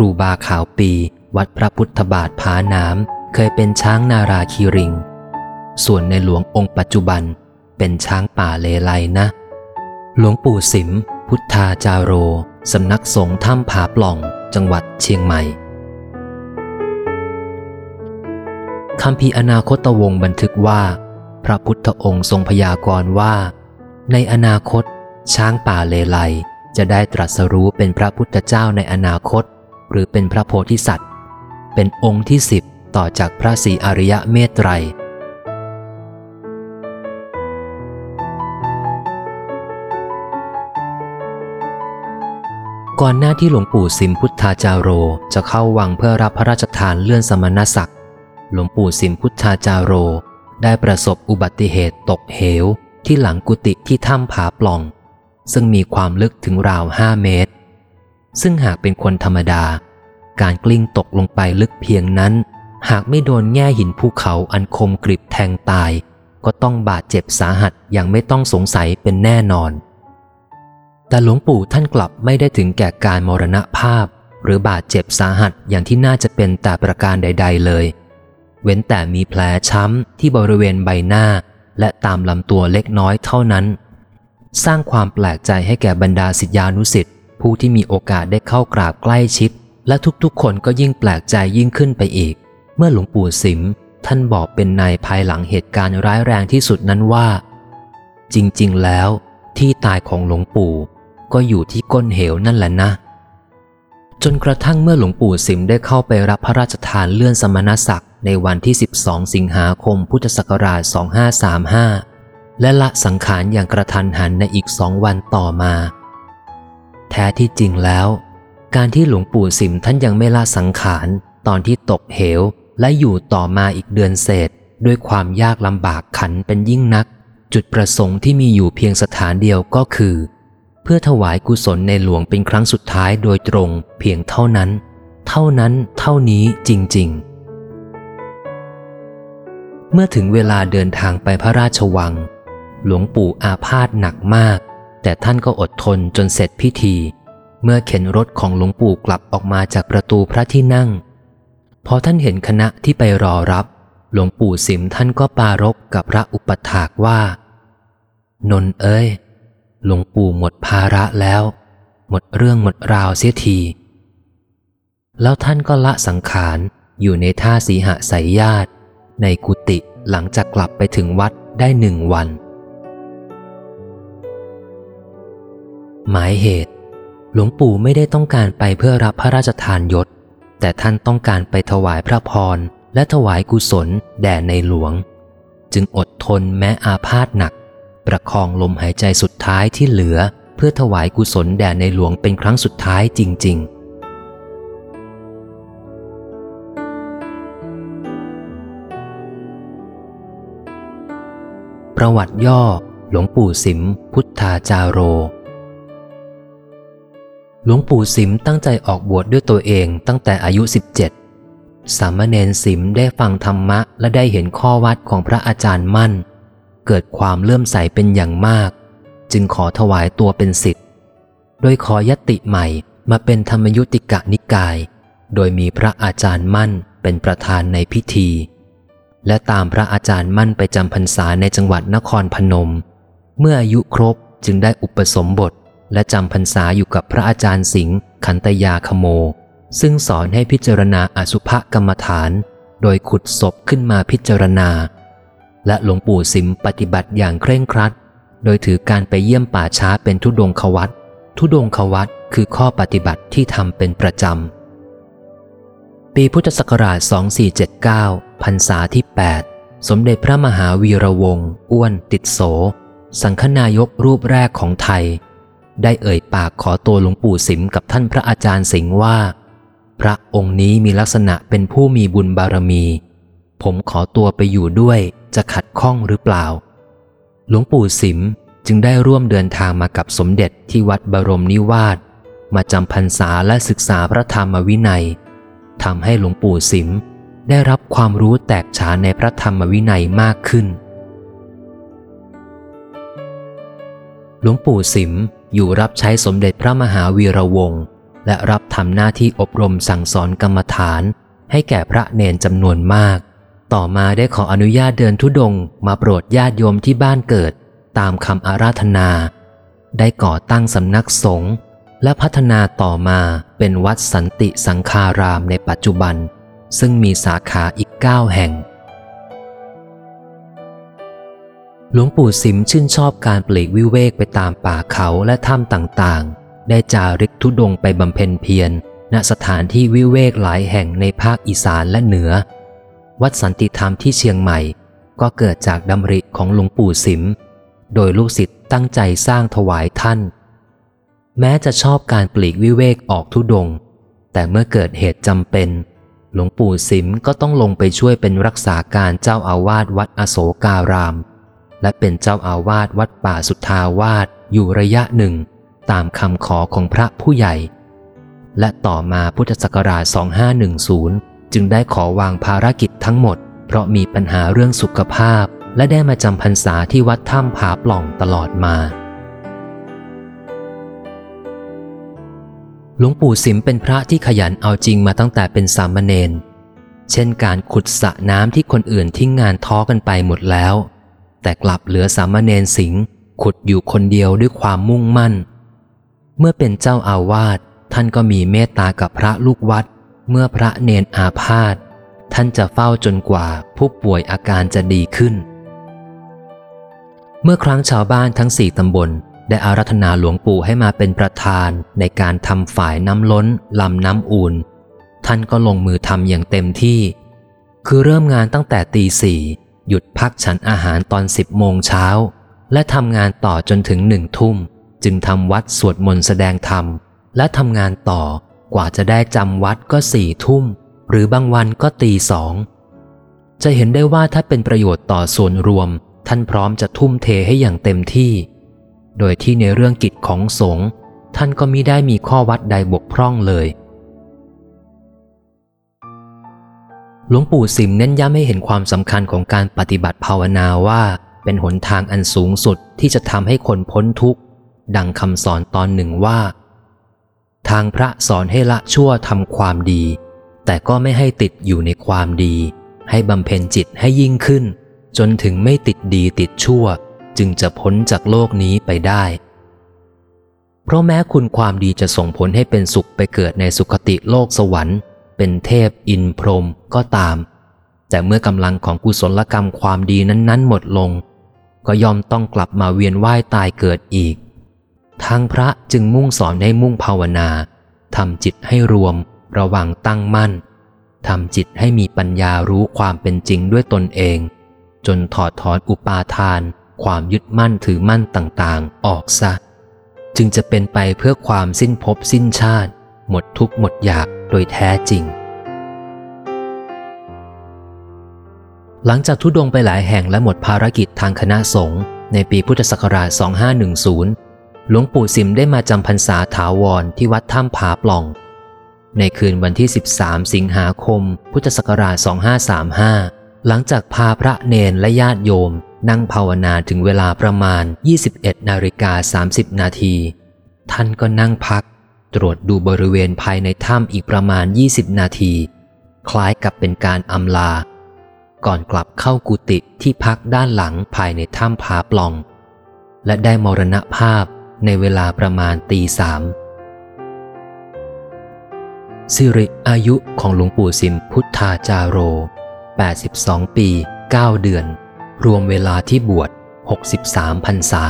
ครูบาขาวปี วัดพระพุทธบาทผาน้ำเคยเป็นช้างนาราคีริง ส่วนในหลวงองค์ปัจจุบันเป็นช้างป่าเลไลนะ หลวงปู่สิม พุทธาจาโร สำนักสงฆ์ถ้ำผาปล่อง จังหวัดเชียงใหม่คำพีอนาคตวงบันทึกว่า พระพุทธองค์ทรงพยากรณ์ว่า ในอนาคต ช้างป่าเลไลจะได้ตรัสรู้เป็นพระพุทธเจ้าในอนาคต หรือเป็นพระโพธิสัตว์ เป็นองค์ที่สิบต่อจากพระศรีอริยะเมตไตรก่อนหน้าที่หลวงปู่สิมพุทธาจาโร จะเข้าวังเพื่อรับพระราชทานเลื่อนสมณศักดิ์ หลวงปู่สิมพุทธาจาโร ได้ประสบอุบัติเหตุตกเหวที่หลังกุฏิที่ถ้ำผาปล่อง ซึ่งมีความลึกถึงราวห้าเมตร ซึ่งหากเป็นคนธรรมดา การกลิ้งตกลงไปลึกเพียงนั้น หากไม่โดนแง่หินภูเขาอันคมกริบแทงตาย ก็ต้องบาดเจ็บสาหัสอย่างไม่ต้องสงสัยเป็นแน่นอน แต่หลวงปู่ท่านกลับไม่ได้ถึงแก่การมรณภาพ หรือบาดเจ็บสาหัสอย่างที่น่าจะเป็นแต่ประการใด ๆ เลย เว้นแต่มีแผลช้ำที่บริเวณใบหน้า และตามลำตัวเล็กน้อยเท่านั้น สร้างความแปลกใจให้แก่บรรดาศิษยานุสิษย ผู้ที่มีโอกาสได้เข้ากราบใกล้ชิด และทุกๆ คนก็ยิ่งแปลกใจยิ่งขึ้นไปอีก เมื่อหลวงปู่สิม ท่านบอกเป็นในภายหลังเหตุการณ์ร้ายแรงที่สุดนั้นว่า จริงๆ แล้ว ที่ตายของหลวงปู่ ก็อยู่ที่ก้นเหวนั่นแหละนะ จนกระทั่งเมื่อหลวงปู่สิมได้เข้าไปรับพระราชทานเลื่อนสมณศักดิ์ในวันที่ 12 สิงหาคมพุทธศักราช 2535 และละสังขารอย่างกระทันหันในอีกสองวันต่อมา แท้ที่จริงแล้ว การที่หลวงปู่สิมท่านยังไม่ละสังขาร ตอนที่ตกเหวและอยู่ต่อมาอีกเดือนเศษ ด้วยความยากลำบากขันเป็นยิ่งนัก จุดประสงค์ที่มีอยู่เพียงสถานเดียวก็คือ เพื่อถวายกุศลในหลวงเป็นครั้งสุดท้ายโดยตรงเพียงเท่านั้น เท่านั้นเท่านี้จริง ๆ เมื่อถึงเวลาเดินทางไปพระราชวัง หลวงปู่อาพาธหนักมาก แต่ท่านก็อดทนจนเสร็จพิธี เมื่อเข็นรถของหลวงปู่กลับออกมาจากประตูพระที่นั่ง พอท่านเห็นคณะที่ไปรอรับ หลวงปู่สิมท่านก็ปารกกับพระอุปถากว่า นนเอ้ย หลวงปู่หมดภาระแล้ว หมดเรื่องหมดราวเสียที แล้วท่านก็ละสังขารอยู่ในท่าสีหะสายญาติ ในกุฏิหลังจากกลับไปถึงวัดได้หนึ่งวัน หมายเหตุ หลวงปู่ไม่ได้ต้องการไปเพื่อรับพระราชทานยศ แต่ท่านต้องการไปถวายพระพรและถวายกุศลแด่ในหลวง จึงอดทนแม้อาพาธหนัก ประคองลมหายใจสุดท้ายที่เหลือ เพื่อถวายกุศลแด่ในหลวงเป็นครั้งสุดท้ายจริง ๆประวัติย่อ หลวงปู่สิม พุทธาจาโร หลวงปู่สิมตั้งใจออกบวชดด้วยตัวเองตั้งแต่อายุ 17 สามเณรสิมได้ฟังธรรมะและได้เห็นข้อวัดของพระอาจารย์มั่น เกิดความเลื่อมใสเป็นอย่างมาก จึงขอถวายตัวเป็นสิทธิ์ โดยขอยติใหม่มาเป็นธรรมยุติกะนิกาย โดยมีพระอาจารย์มั่นเป็นประธานในพิธี และตามพระอาจารย์มั่นไปจำพรรษาในจังหวัดนครพนม เมื่ออายุครบจึงได้อุปสมบท และจำพรรษาอยู่กับพระอาจารย์สิงห์ขันตยาคโม ซึ่งสอนให้พิจารณาอสุภกรรมฐาน โดยขุดศพขึ้นมาพิจารณา และหลวงปู่สิมปฏิบัติอย่างเคร่งครัด โดยถือการไปเยี่ยมป่าช้าเป็นทุดงควัตทุดงควัตคือข้อปฏิบัติที่ทำเป็นประจำ ปีพุทธศักราช 2479 พรรษาที่ 8 สมเด็จพระมหาวีระวงศ์อ้วนติดโส สังฆนายกรูปแรกของไทย ได้เอ่ยปากขอตัวหลวงปู่สิมกับท่านพระอาจารย์สิงห์ว่า พระองค์นี้มีลักษณะเป็นผู้มีบุญบารมี ผมขอตัวไปอยู่ด้วยจะขัดข้องหรือเปล่า หลวงปู่สิมจึงได้ร่วมเดินทางมากับสมเด็จที่วัดบรมนิวาสมาจำพรรษาและศึกษาพระธรรมวินัยทำให้หลวงปู่สิมได้รับความรู้แตกฉานในพระธรรมวินัยมากขึ้น หลวงปู่สิมอยู่รับใช้สมเด็จพระมหาวีระวงศ์และรับทำหน้าที่อบรมสั่งสอนกรรมฐาน ให้แก่พระเนนจำนวนมาก ต่อมาได้ขออนุญาตเดินทุดงค์มาโปรดญาติโยมที่บ้านเกิด ตามคำอาราธนา ได้ก่อตั้งสำนักสงฆ์และพัฒนาต่อมาเป็นวัดสันติสังคารามในปัจจุบัน ซึ่งมีสาขาอีก 9 แห่ง หลวงปู่สิมชื่นชอบการปลีกวิเวกไปตามป่าเขาและถ้ำต่างๆ ได้จาริกทุดงไปบำเพ็ญเพียร ณสถานที่วิเวกหลายแห่งในภาคอีสานและเหนือ วัดสันติธรรมที่เชียงใหม่ ก็เกิดจากดำริของหลวงปู่สิม โดยลูกศิษย์ตั้งใจสร้างถวายท่าน แม้จะชอบการปลีกวิเวกออกทุดง แต่เมื่อเกิดเหตุจำเป็น หลวงปู่สิมก็ต้องลงไปช่วยเป็นรักษาการเจ้าอาวาสวัดอโศการาม และเป็นเจ้าอาวาสวัดป่าสุทธาวาสอยู่ระยะหนึ่ง ตามคำขอของพระผู้ใหญ่ และต่อมาพุทธศักราช 2510 จึงได้ขอวางภารกิจทั้งหมด เพราะมีปัญหาเรื่องสุขภาพ และได้มาจำพรรษาที่วัดถ้ำผาปล่องตลอดมาหลวงปู่สิมเป็นพระที่ขยันเอาจริงมาตั้งแต่เป็นสามเณร เช่นการขุดสระน้ำที่คนอื่นทิ้งงานท้อกันไปหมดแล้ว แต่กลับเหลือสามเณรสิงห์ขุดอยู่คนเดียวด้วยความมุ่งมั่น เมื่อเป็นเจ้าอาวาสท่านก็มีเมตตากับพระลูกวัด เมื่อพระเนนอาพาธท่านจะเฝ้าจนกว่าผู้ป่วยอาการจะดีขึ้น เมื่อครั้งชาวบ้านทั้งสี่ตำบลได้อารัธนาหลวงปู่ให้มาเป็นประธานในการทำฝ่ายน้ำล้นลำน้ำอูนท่านก็ลงมือทำอย่างเต็มที่ คือเริ่มงานตั้งแต่ตีสี่ หยุดพักฉันอาหารตอนสิบโมงเช้า และทำงานต่อจนถึงหนึ่งทุ่ม จึงทำวัดสวดมนต์แสดงธรรม และทำงานต่อกว่าจะได้จำวัดก็สี่ทุ่ม หรือบางวันก็ตีสอง จะเห็นได้ว่าถ้าเป็นประโยชน์ต่อส่วนรวม ท่านพร้อมจะทุ่มเทให้อย่างเต็มที่ โดยที่ในเรื่องกิจของสงฆ์ท่านก็มิได้มีข้อวัดใดบกพร่องเลย หลวงปู่สิมเน้นย้ำให้เห็นความสำคัญของการปฏิบัติภาวนาว่า เป็นหนทางอันสูงสุดที่จะทำให้คนพ้นทุกข์ ดังคำสอนตอนหนึ่งว่า ทางพระสอนให้ละชั่วทำความดี แต่ก็ไม่ให้ติดอยู่ในความดี ให้บำเพ็ญจิตให้ยิ่งขึ้น จนถึงไม่ติดดีติดชั่ว จึงจะพ้นจากโลกนี้ไปได้ เพราะแม้คุณความดีจะส่งผลให้เป็นสุขไปเกิดในสุคติโลกสวรรค์ เป็นเทพอินพรหมก็ตาม แต่เมื่อกำลังของกุศลกรรมความดีนั้นๆ หมดลง ก็ยอมต้องกลับมาเวียนว่ายตายเกิดอีก ทางพระจึงมุ่งสอนให้มุ่งภาวนาทำจิตให้รวม ระวังตั้งมั่นทำจิตให้มีปัญญารู้ความเป็นจริงด้วยตนเอง จนถอดถอนอุปาทาน ความยึดมั่นถือมั่นต่างๆ ออกซะ จึงจะเป็นไปเพื่อความสิ้นภพสิ้นชาติ หมดทุกข์หมดอยาก โดยแท้จริง หลังจากทุดงไปหลายแห่งและหมดภารกิจทางคณะสงฆ์ในปีพุทธศักราช 2510 หลวงปู่สิมได้มาจำพรรษาถาวรที่วัดถ้ำผาปล่อง ในคืนวันที่ 13 สิงหาคม พุทธศักราช 2535 หลังจากพาพระเนนและญาติโยมนั่งภาวนาถึงเวลาประมาณ 21 นาฬิกา 30 นาที ท่านก็นั่งพัก ตรวจดูบริเวณภายในถ้ำอีกประมาณ 20 นาที คล้ายกับเป็นการอำลา ก่อนกลับเข้ากุฏิที่พักด้านหลังภายในถ้ำผาปล่อง และได้มรณภาพในเวลาประมาณตีสามสิริอายุของหลวงปู่สิมพุทธาจาโร 82 ปี 9 เดือน รวมเวลาที่บวช 63 พรรษา